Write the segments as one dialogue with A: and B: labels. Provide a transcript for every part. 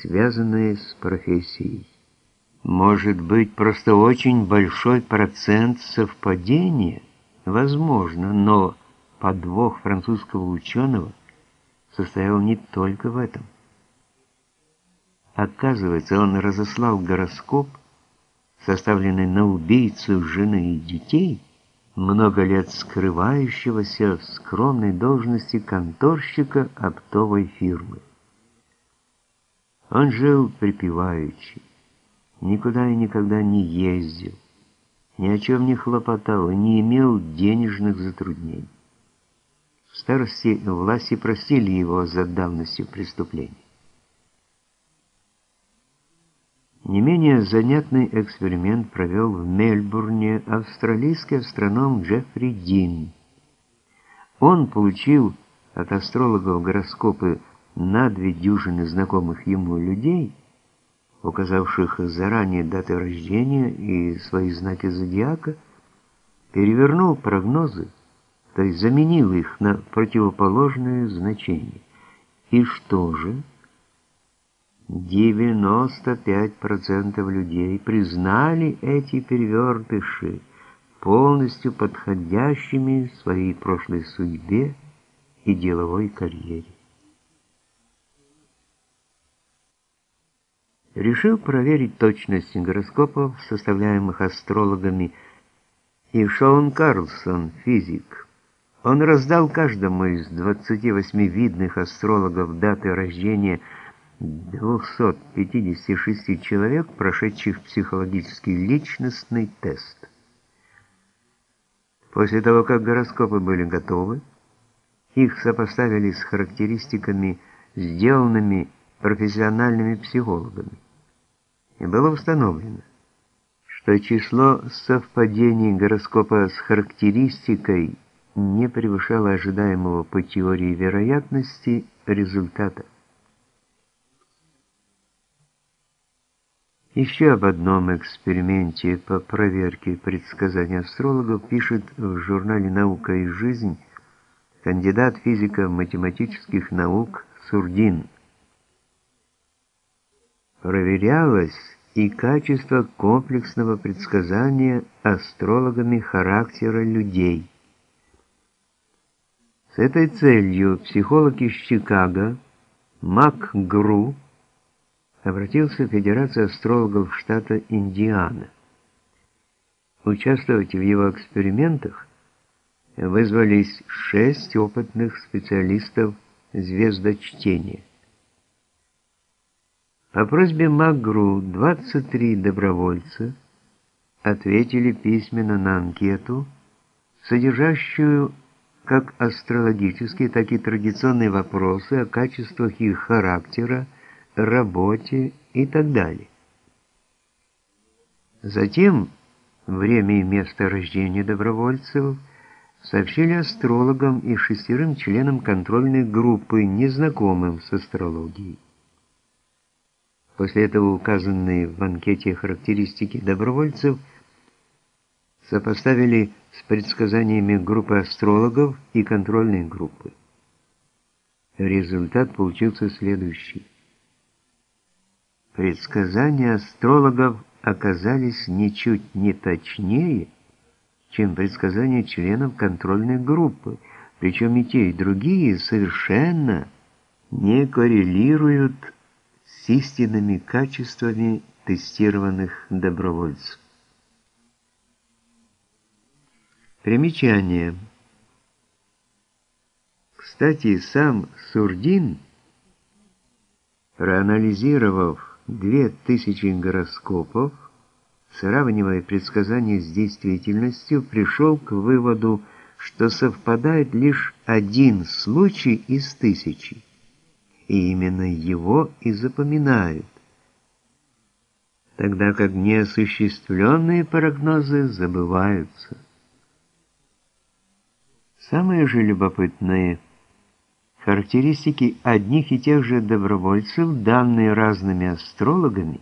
A: связанные с профессией. Может быть, просто очень большой процент совпадения? Возможно, но подвох французского ученого состоял не только в этом. Оказывается, он разослал гороскоп, составленный на убийцу жены и детей, много лет скрывающегося в скромной должности конторщика оптовой фирмы. Он жил припеваючи, никуда и никогда не ездил, ни о чем не хлопотал и не имел денежных затруднений. В старости власти просили его за давностью преступлений. Не менее занятный эксперимент провел в Мельбурне австралийский астроном Джеффри Дин. Он получил от астрологов гороскопы на две дюжины знакомых ему людей, указавших заранее даты рождения и свои знаки зодиака, перевернул прогнозы, то есть заменил их на противоположные значения. И что же? 95% людей признали эти перевертыши полностью подходящими своей прошлой судьбе и деловой карьере. Решил проверить точность гороскопов, составляемых астрологами, и Шоун Карлсон, физик. Он раздал каждому из 28 видных астрологов даты рождения 256 человек, прошедших психологический личностный тест. После того, как гороскопы были готовы, их сопоставили с характеристиками, сделанными профессиональными психологами. И было установлено, что число совпадений гороскопа с характеристикой не превышало ожидаемого по теории вероятности результата. Еще об одном эксперименте по проверке предсказаний астрологов пишет в журнале «Наука и жизнь» кандидат физико-математических наук Сурдин – проверялось и качество комплексного предсказания астрологами характера людей. С этой целью психолог из Чикаго Мак Гру обратился в Федерацию астрологов штата Индиана. Участвовать в его экспериментах вызвались шесть опытных специалистов звездочтения. По просьбе МакГру 23 добровольца ответили письменно на анкету, содержащую как астрологические, так и традиционные вопросы о качествах их характера, работе и так далее. Затем время и место рождения добровольцев сообщили астрологам и шестерым членам контрольной группы, незнакомым с астрологией. После этого указанные в анкете характеристики добровольцев сопоставили с предсказаниями группы астрологов и контрольной группы. Результат получился следующий. Предсказания астрологов оказались ничуть не точнее, чем предсказания членов контрольной группы, причем и те, и другие совершенно не коррелируют с истинными качествами тестированных добровольцев. Примечание. Кстати, сам Сурдин, проанализировав две тысячи гороскопов, сравнивая предсказания с действительностью, пришел к выводу, что совпадает лишь один случай из тысячи и именно его и запоминают, тогда как неосуществленные прогнозы забываются. Самые же любопытные характеристики одних и тех же добровольцев, данные разными астрологами,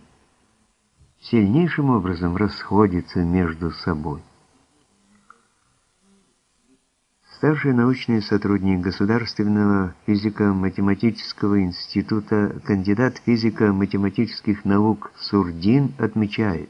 A: сильнейшим образом расходятся между собой. Старший научный сотрудник Государственного физико-математического института, кандидат физико-математических наук Сурдин отмечает,